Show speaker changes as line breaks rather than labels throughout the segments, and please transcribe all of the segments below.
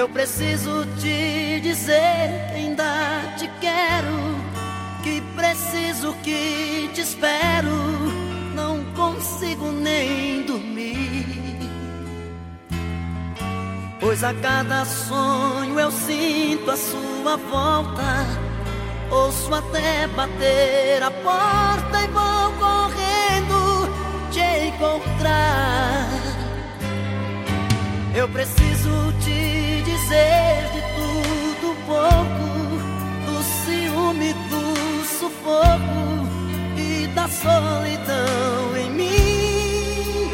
Eu preciso te dizer que ainda te quero, que preciso que te espero, não consigo nem dormir. Pois a cada sonho eu sinto a sua volta, ouço até bater a porta e vou correndo te encontrar. Eu preciso te dizer de tudo pouco, do ciúme, do sufoco e da solidão em mim.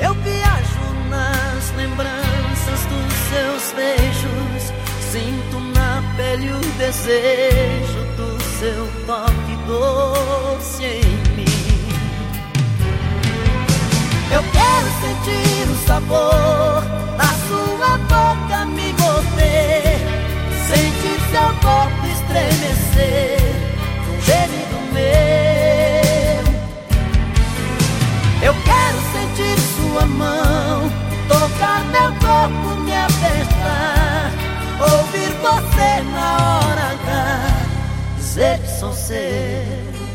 Eu viajo nas lembranças dos seus beijos, sinto na pele o desejo do seu toque doce em mim. Eu quero sentir ser sans ser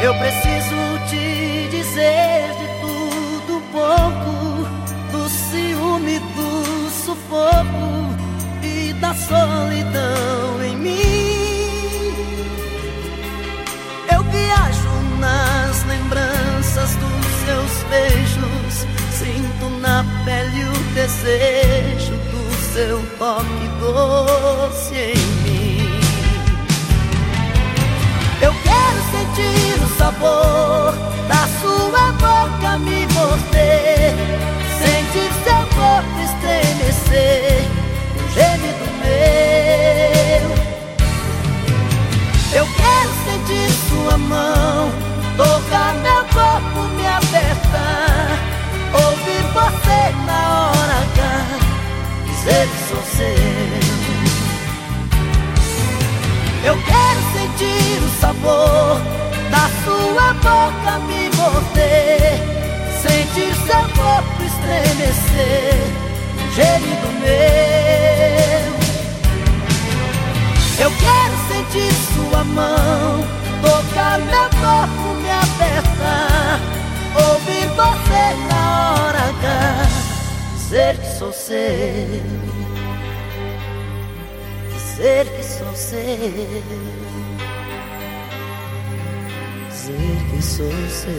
Eu preciso te dizer de tudo um pouco, do ciúme, do sufoco e da solidão em mim. Eu viajo nas lembranças dos seus beijos, sinto na pele o desejo do seu toque doce Eu quero sentir o sabor da sua boca me morder, sentir seu corpo estremecer, gemido meu. Eu quero sentir sua mão tocar meu corpo, me apertar, ouvir você na hora H dizer que sou seu dizer que sou seu, dizer que sou seu.